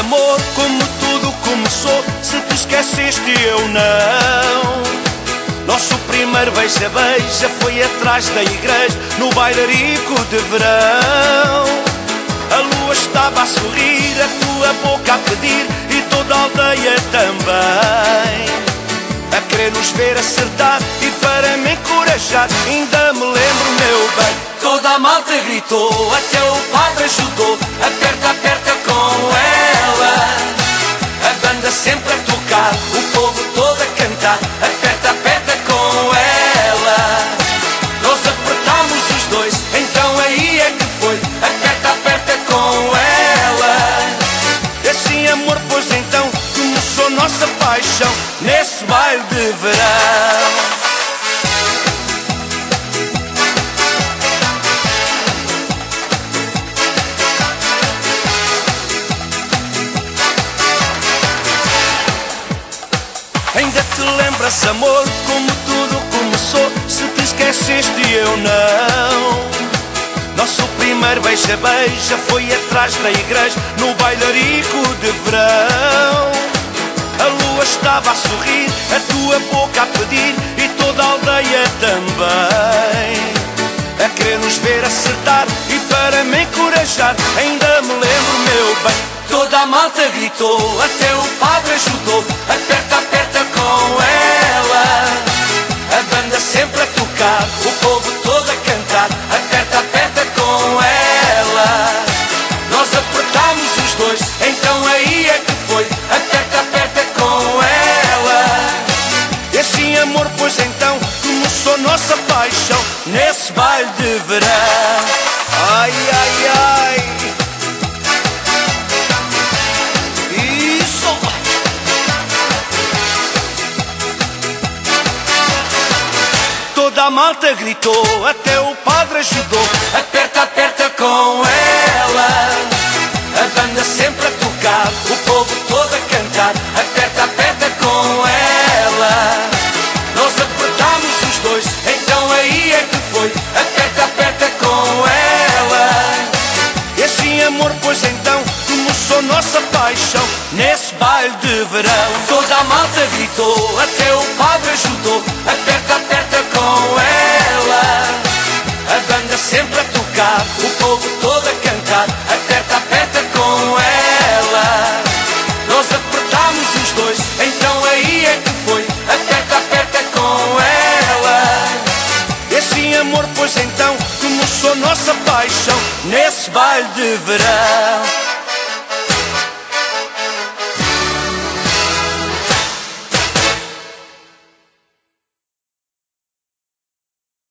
amor, como tudo começou. Se te esqueceste, eu não. Nosso primeiro beija-beija foi atrás da igreja, no bailarico de verão. A lua estava a sorrir, a tua boca a pedir e toda a aldeia também. A querer nos ver acertar e para me encorajar, ainda me lembro, meu bem. Toda a malta gritou, até o padre ajudou. Aperta, aperta nesse baile de verão. Ainda te lembras, amor, como tudo começou? Se te esqueceste, eu não. Nosso primeiro beija-beija foi atrás da igreja, no bailarico de verão. A lua estava a sorrir, a tua boca a pedir e toda a aldeia também. A querer nos ver acertar e para me encorajar, ainda me lembro, meu bem. Toda a malta gritou, até o padre ajudou. Nossa paixão nesse baile de verão. Ai, ai, ai. Isso. Toda a malta gritou, até o padre ajudou. Aperta, aperta paixão nesse baile de verão. Toda a malta gritou, até o padre ajudou. Aperta, aperta com ela. A banda sempre a tocar, o povo todo a cantar. Aperta, aperta com ela. Nós apertamos os dois, então aí é que foi. Aperta, aperta com ela. E assim, amor, pois então começou nossa paixão nesse baile de verão.